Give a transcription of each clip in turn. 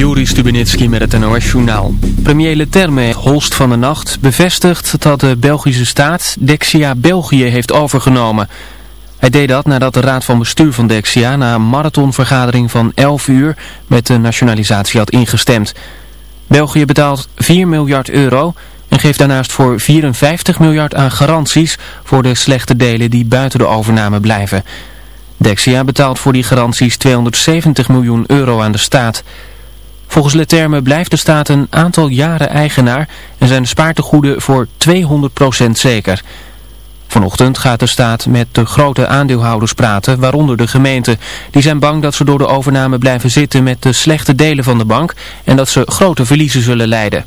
Juri Stubenitski met het NOS-journaal. Premier Leterme, Holst van de Nacht, bevestigt dat de Belgische staat Dexia België heeft overgenomen. Hij deed dat nadat de raad van bestuur van Dexia na een marathonvergadering van 11 uur met de nationalisatie had ingestemd. België betaalt 4 miljard euro en geeft daarnaast voor 54 miljard aan garanties voor de slechte delen die buiten de overname blijven. Dexia betaalt voor die garanties 270 miljoen euro aan de staat. Volgens Leterme blijft de staat een aantal jaren eigenaar en zijn de spaartegoeden voor 200% zeker. Vanochtend gaat de staat met de grote aandeelhouders praten, waaronder de gemeente. Die zijn bang dat ze door de overname blijven zitten met de slechte delen van de bank en dat ze grote verliezen zullen leiden.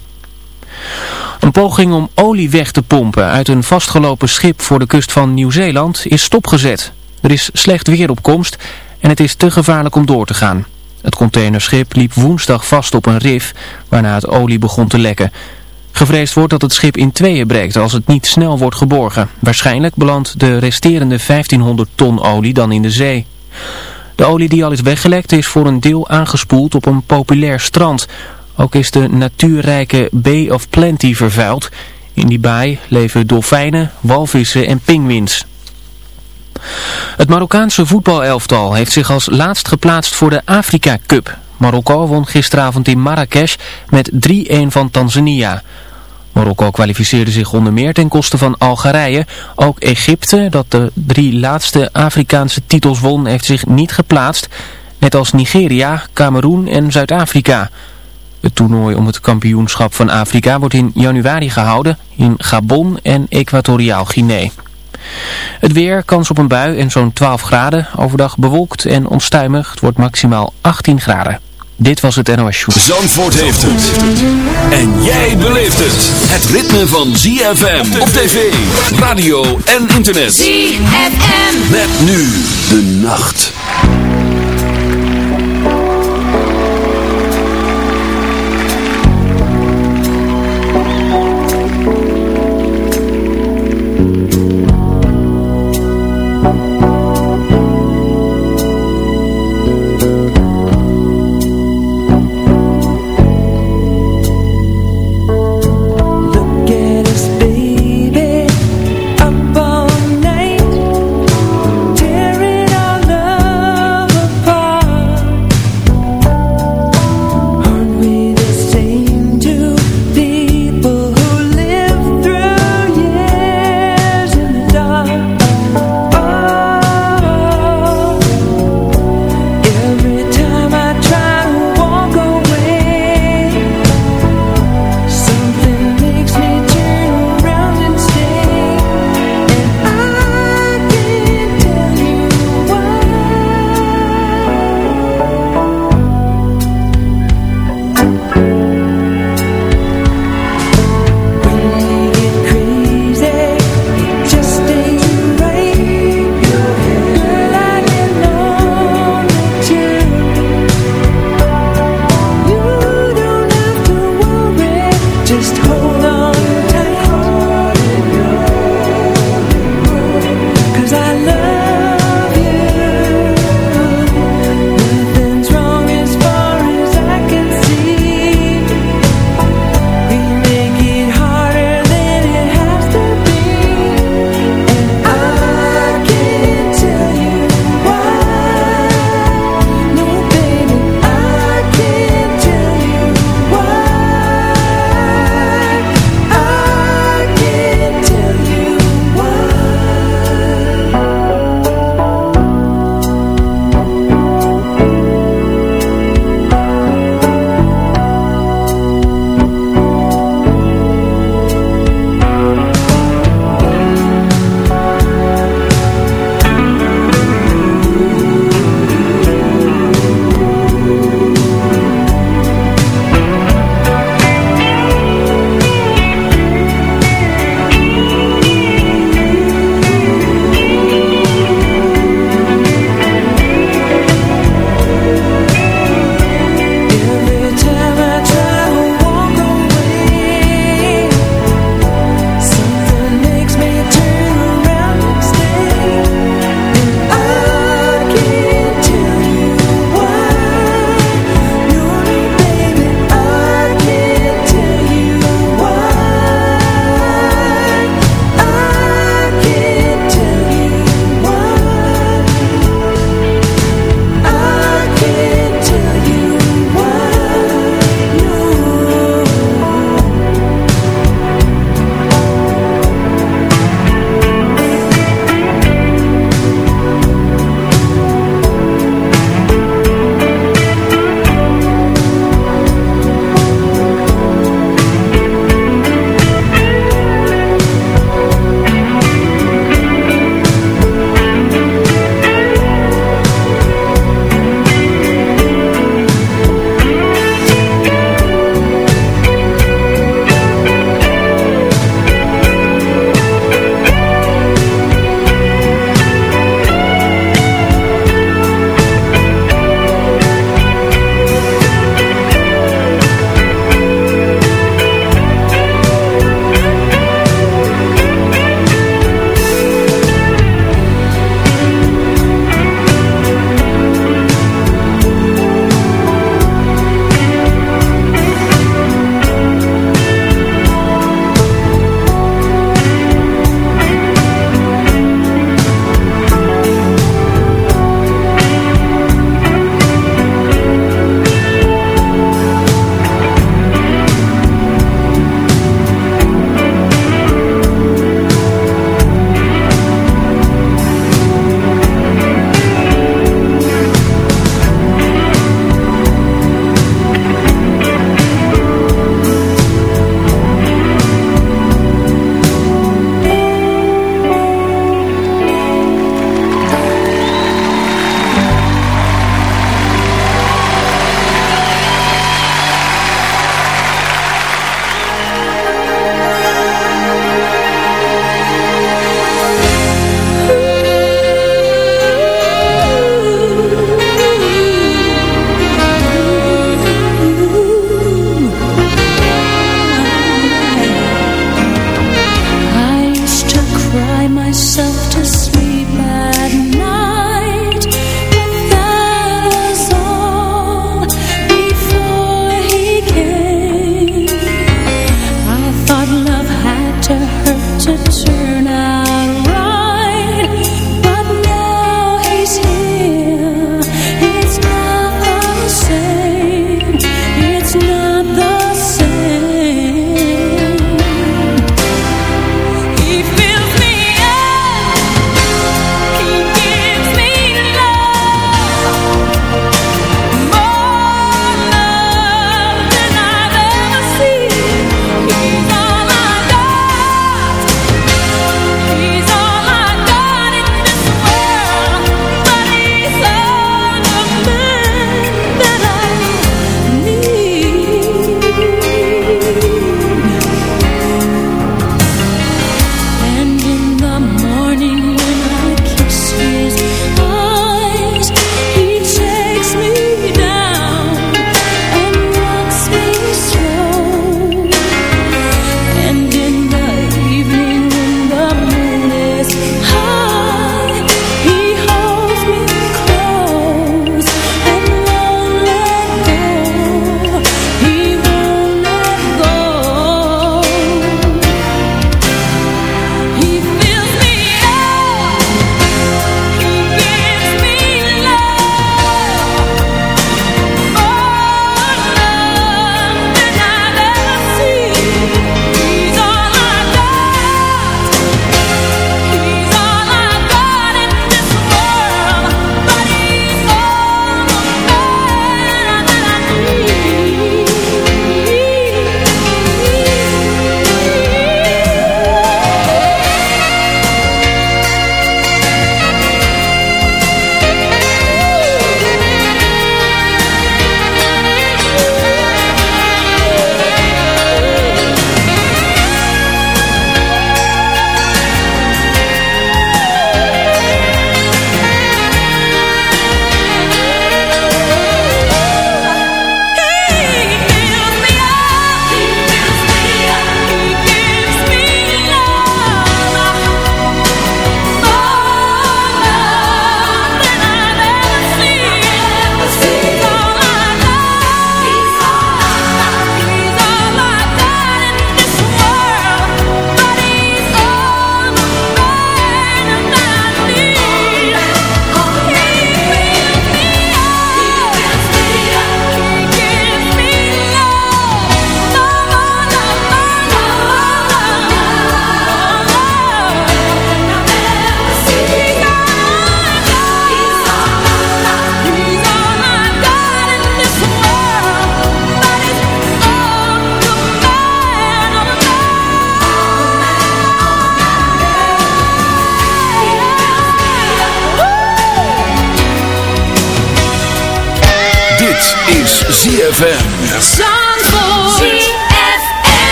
Een poging om olie weg te pompen uit een vastgelopen schip voor de kust van Nieuw-Zeeland is stopgezet. Er is slecht weer op komst en het is te gevaarlijk om door te gaan. Het containerschip liep woensdag vast op een rif, waarna het olie begon te lekken. Gevreesd wordt dat het schip in tweeën breekt als het niet snel wordt geborgen. Waarschijnlijk belandt de resterende 1500 ton olie dan in de zee. De olie die al is weggelekt is voor een deel aangespoeld op een populair strand. Ook is de natuurrijke Bay of Plenty vervuild. In die baai leven dolfijnen, walvissen en pinguïns. Het Marokkaanse voetbalelftal heeft zich als laatst geplaatst voor de Afrika Cup. Marokko won gisteravond in Marrakesh met 3-1 van Tanzania. Marokko kwalificeerde zich onder meer ten koste van Algerije. Ook Egypte, dat de drie laatste Afrikaanse titels won, heeft zich niet geplaatst. Net als Nigeria, Cameroen en Zuid-Afrika. Het toernooi om het kampioenschap van Afrika wordt in januari gehouden in Gabon en Equatoriaal Guinea. Het weer, kans op een bui en zo'n 12 graden. Overdag bewolkt en onstuimig. Het wordt maximaal 18 graden. Dit was het NOS Show. Zandvoort heeft het. En jij beleeft het. Het ritme van ZFM op tv, radio en internet. ZFM. Met nu de nacht.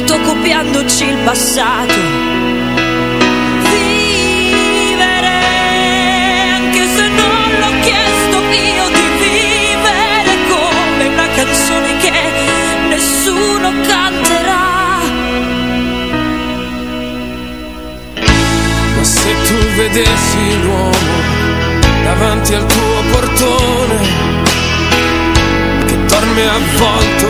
fotocopiandoci il passato. Vivere, anche se non l'ho chiesto io di vivere come una canzone che nessuno canterà. Ma se tu vedessi l'uomo davanti al tuo portone che dorme avvolto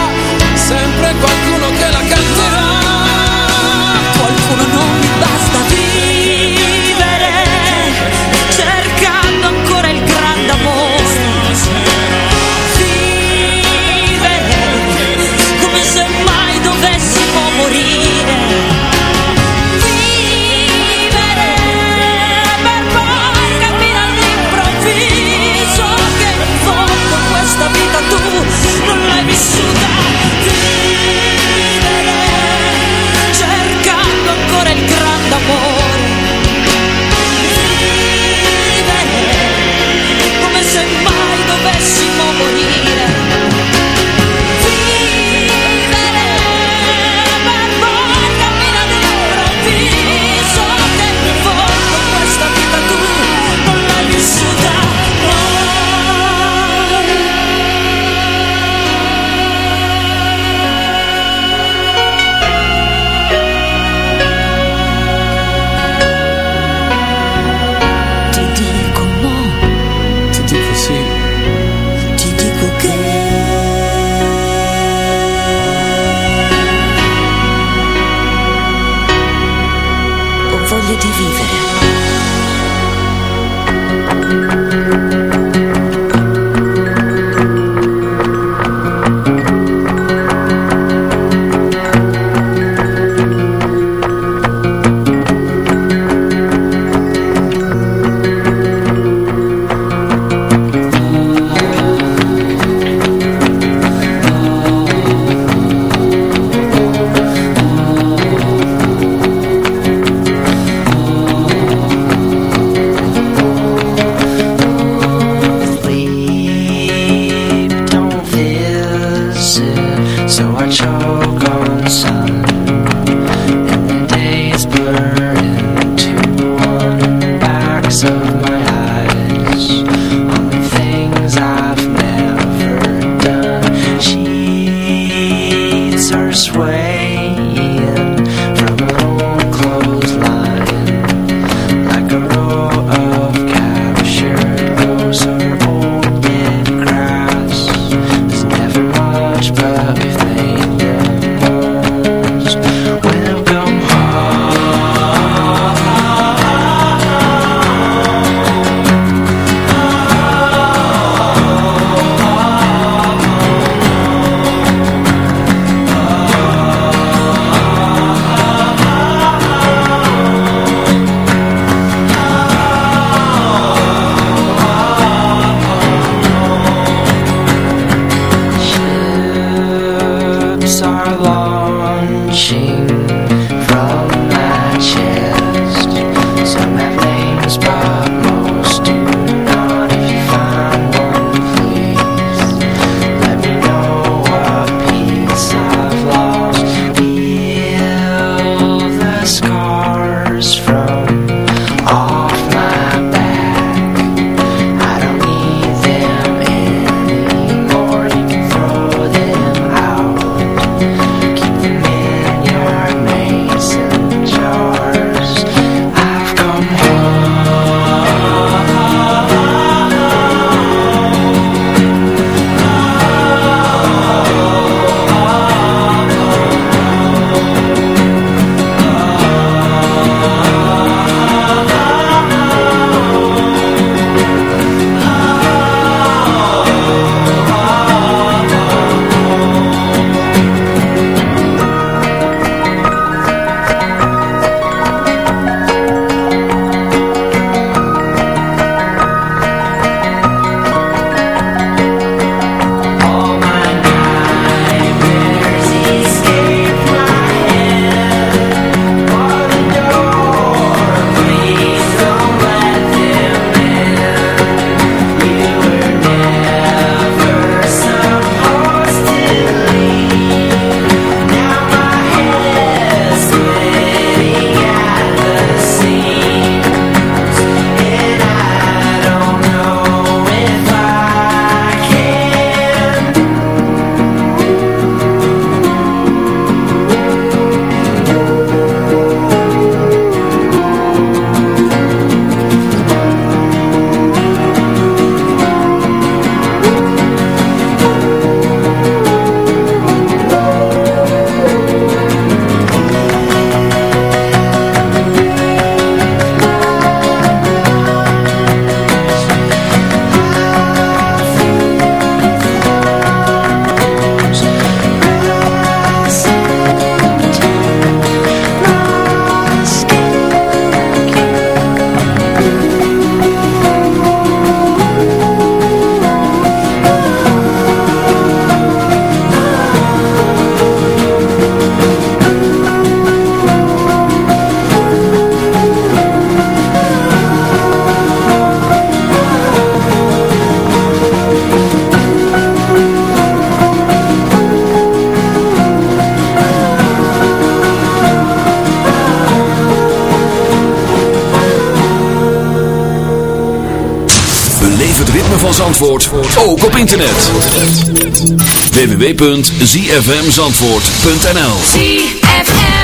www.zfmzandvoort.nl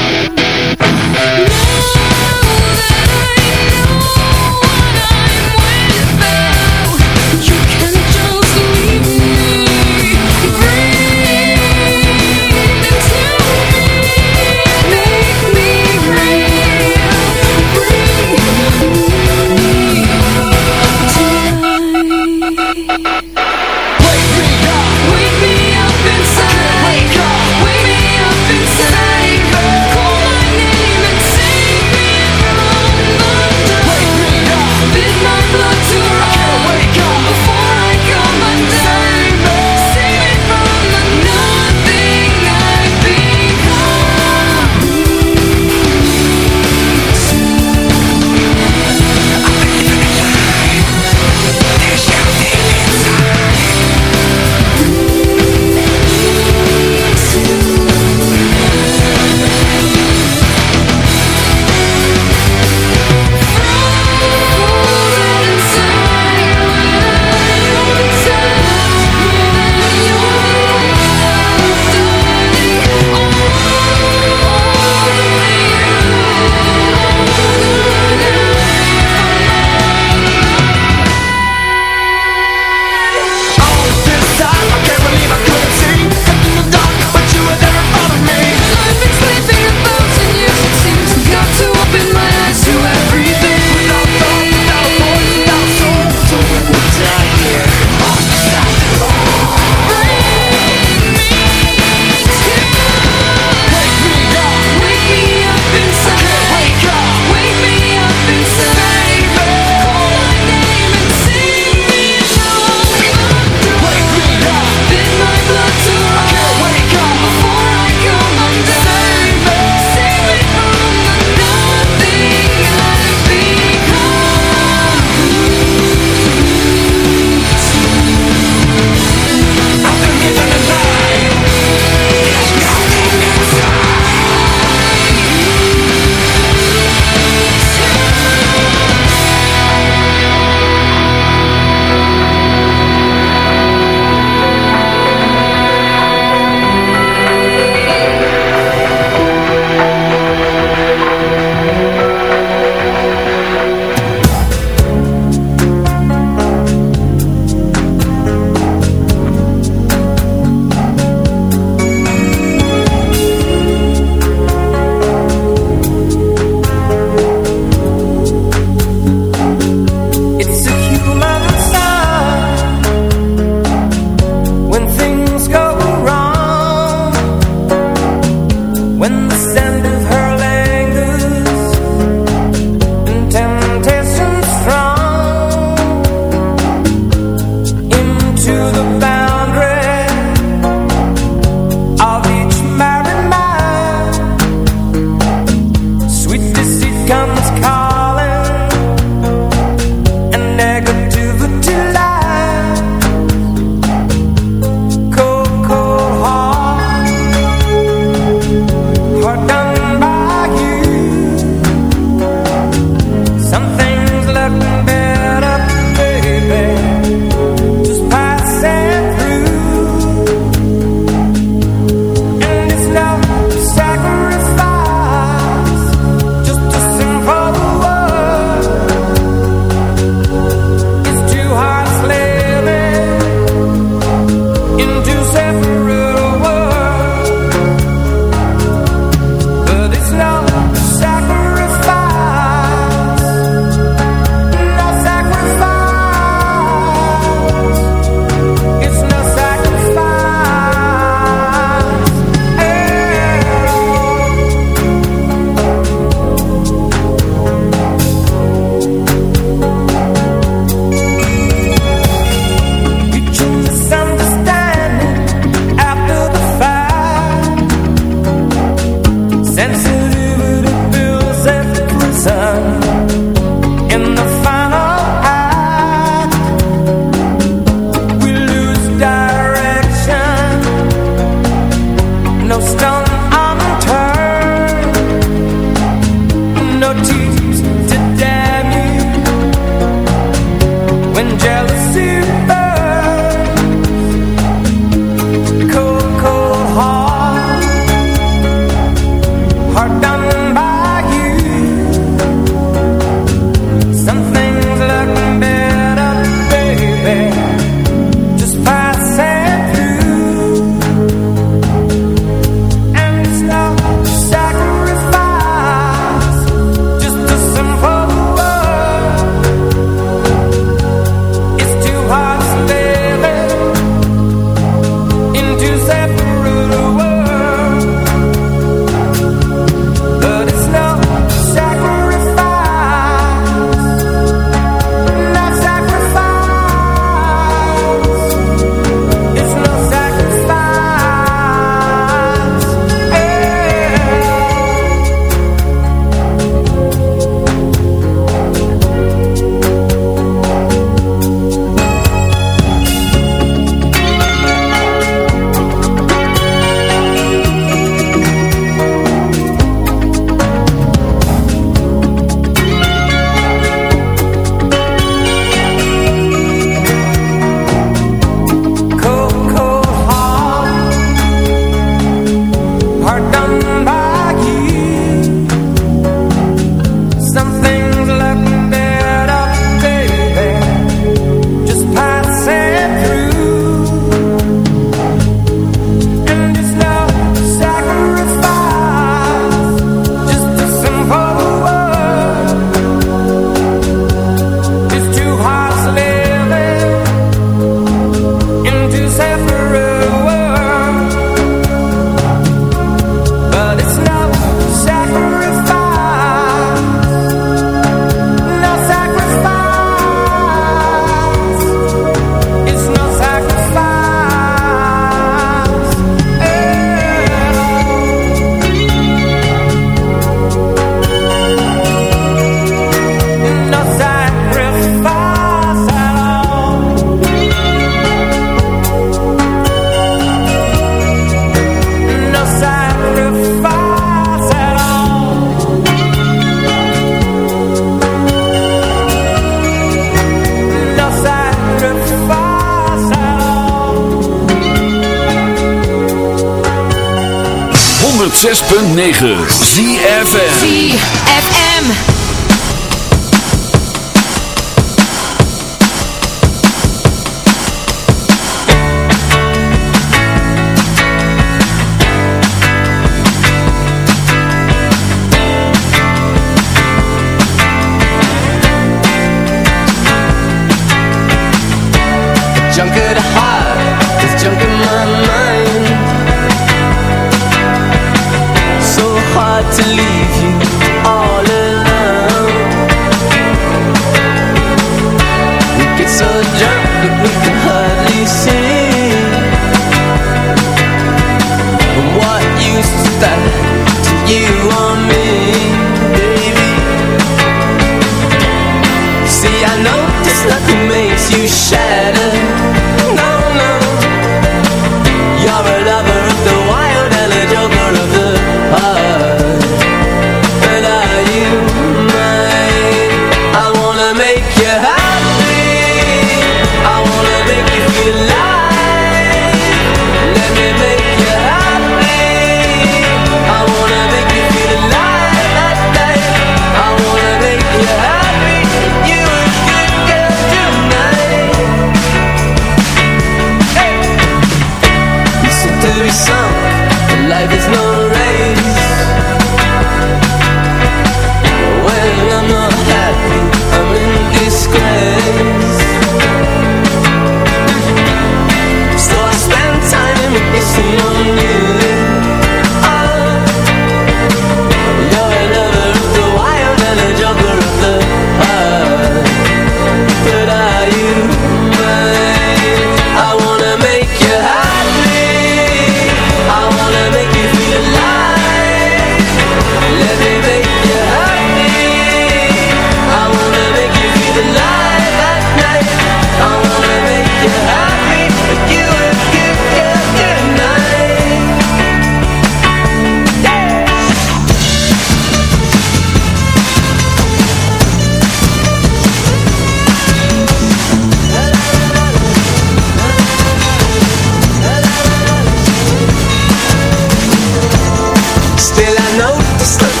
Stop.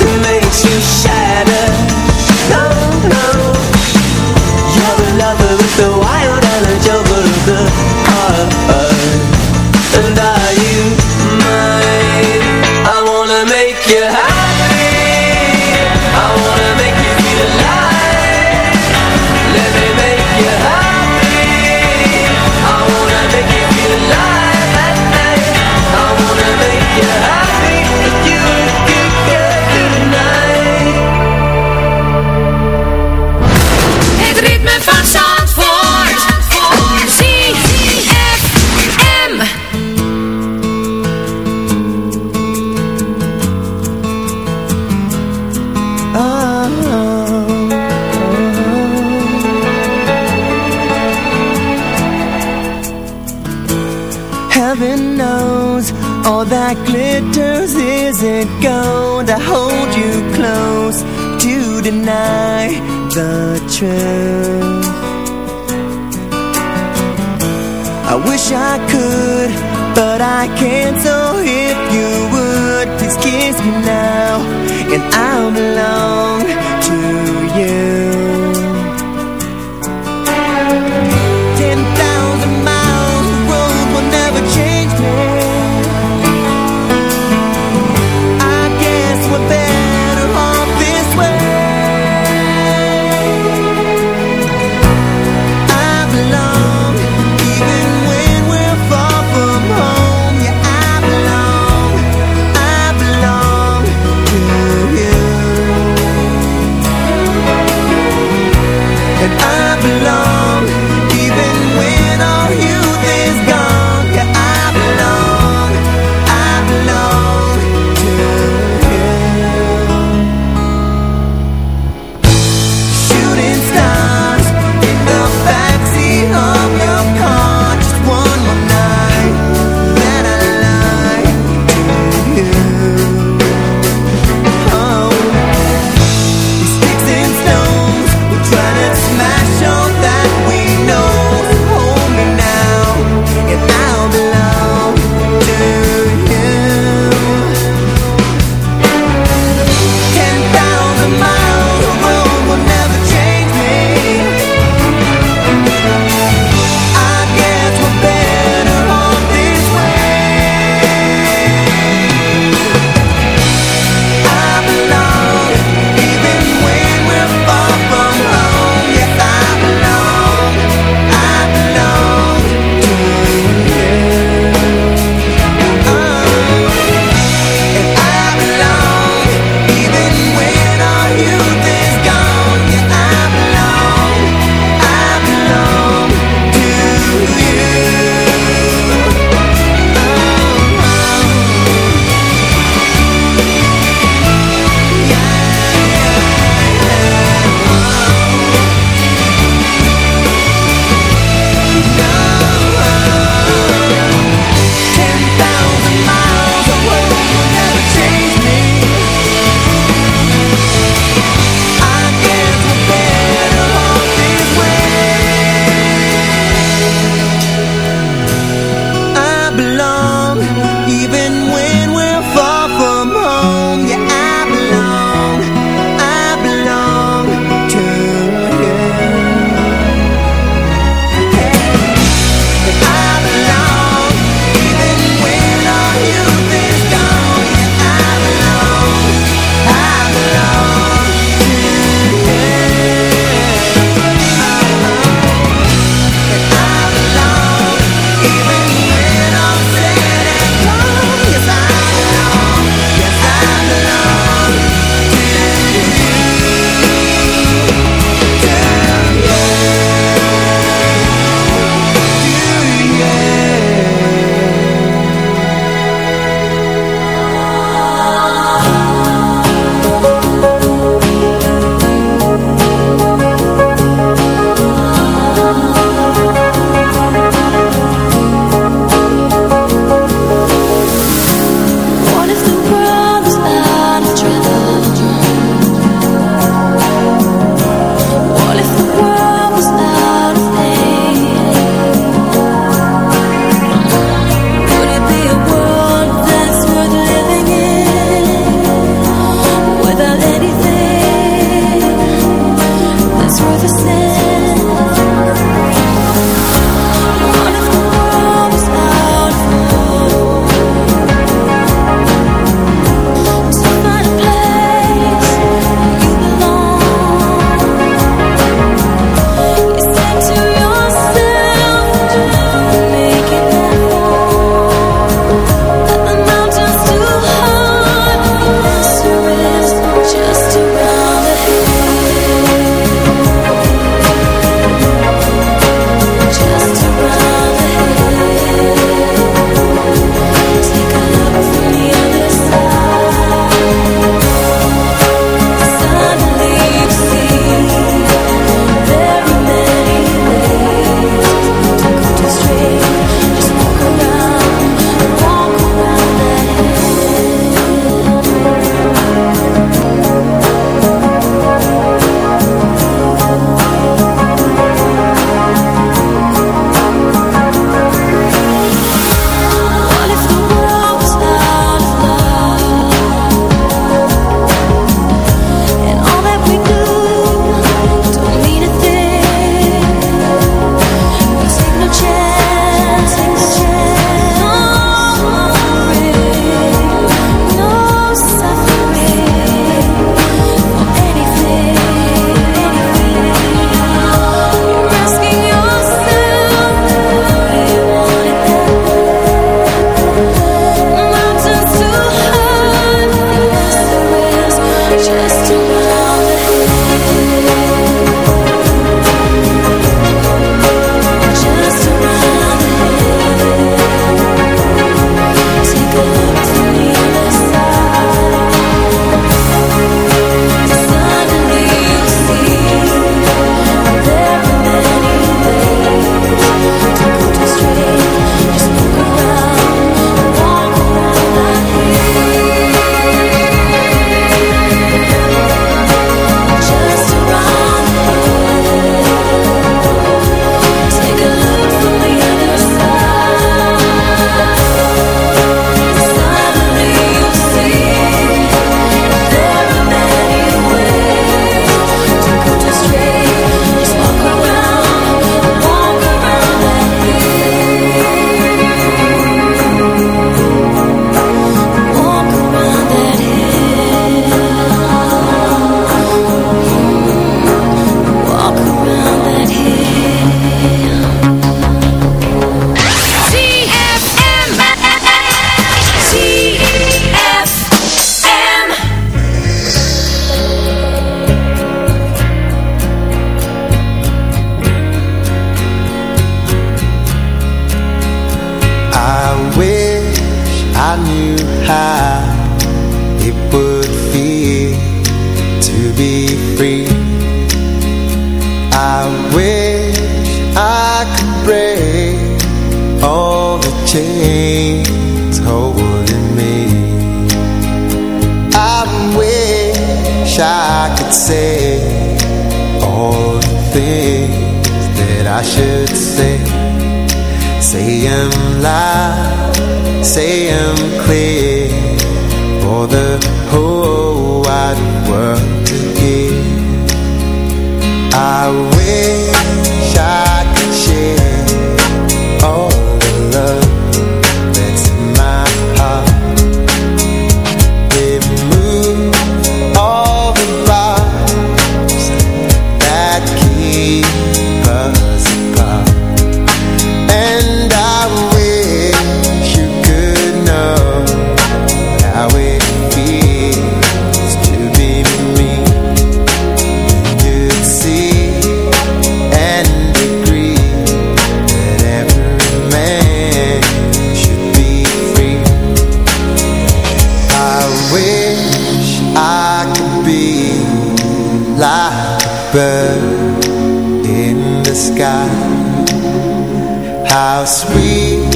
How sweet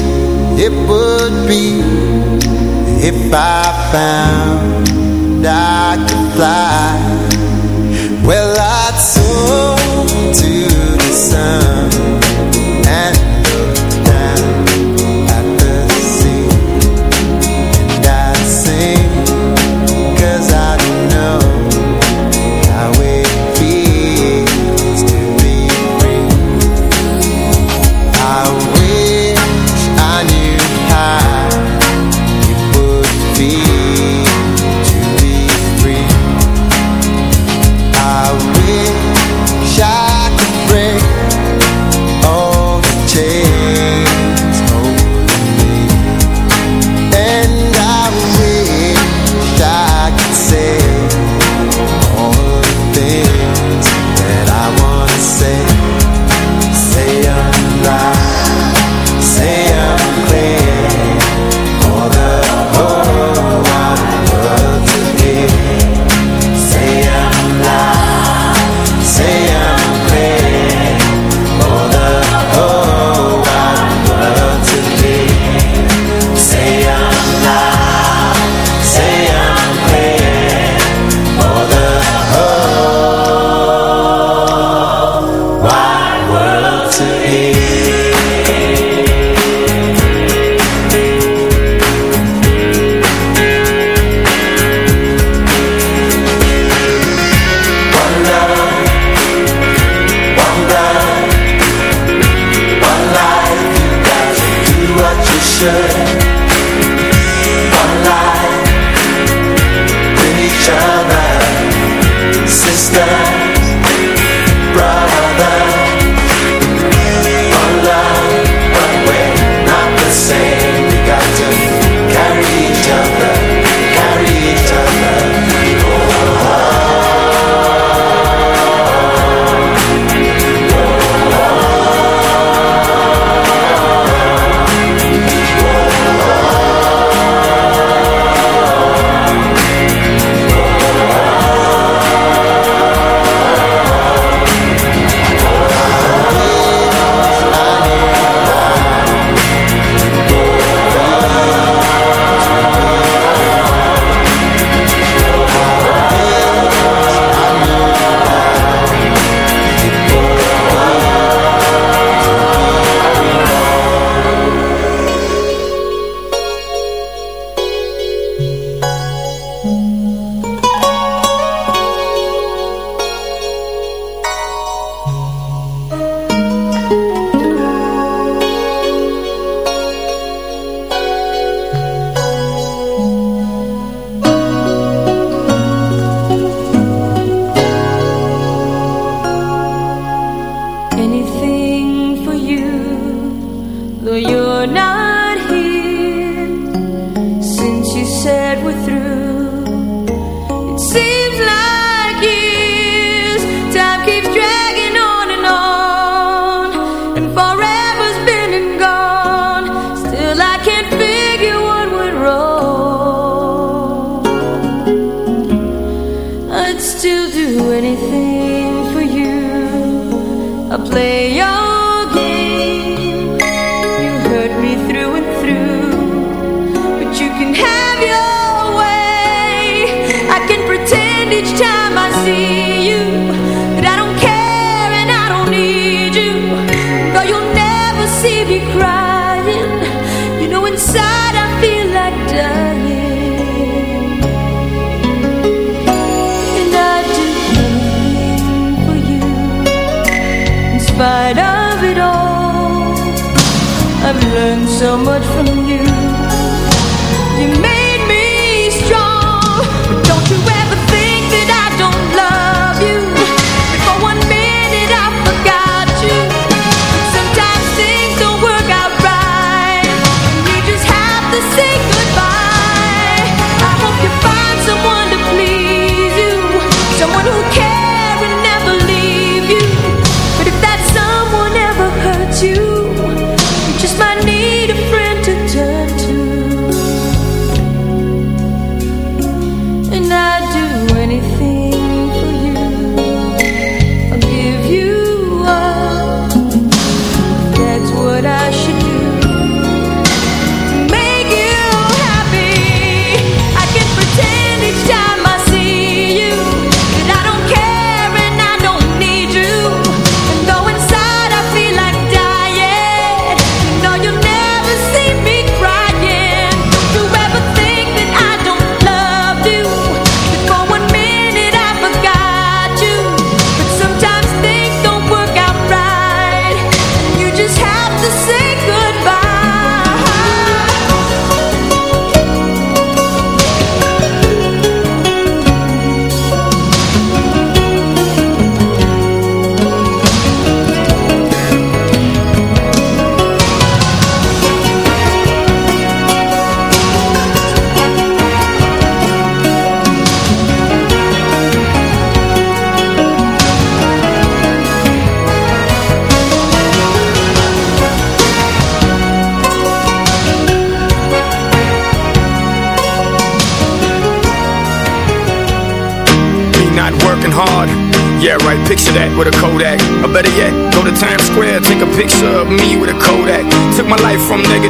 it would be if I found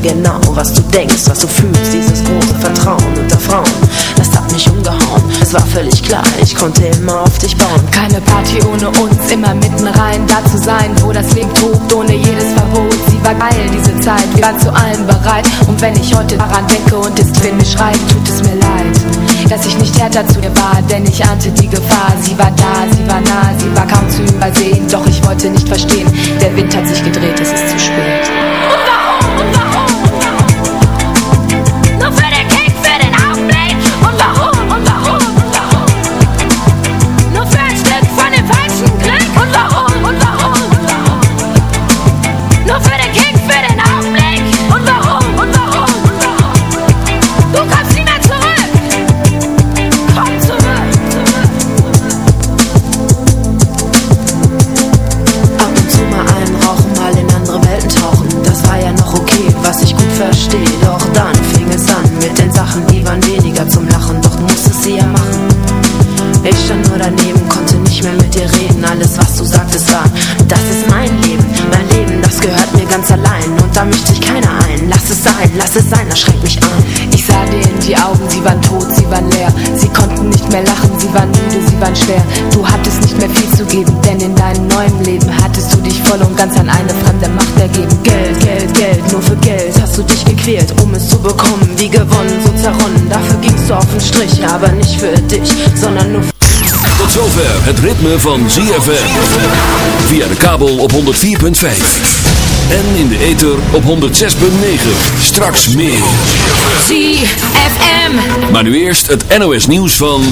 genau, was du denkst, was du fühlst, dieses große Vertrauen unter Frauen. Das hat mich umgehauen, es war völlig klar, ich konnte immer auf dich bauen. Keine Party ohne uns, immer mitten rein, da zu sein, wo das Leben tobt, ohne jedes Verbot. Sie war geil, diese Zeit, wir waren zu allem bereit. Und wenn ich heute daran denke und es in mir schreit, tut es mir leid, dass ich nicht härter zu ihr war, denn ich ahnte die Gefahr. Sie war da, sie war nah, sie war kaum zu übersehen, doch ich wollte nicht verstehen, der Wind hat sich gedreht, es ist zu spät. Ganz an eine fremde Macht ergeben. Geld, Geld, Geld, nur für Geld hast du dich gequält, um es zu bekommen. Wie gewonnen, so zerronnen. Dafür gingst du auf den Strich, aber nicht für dich, sondern nur für Tot zover het ritme van ZFM. Via de kabel op 104.5. En in de ether op 106.9. Straks meer. ZFM. Maar nu eerst het NOS nieuws van...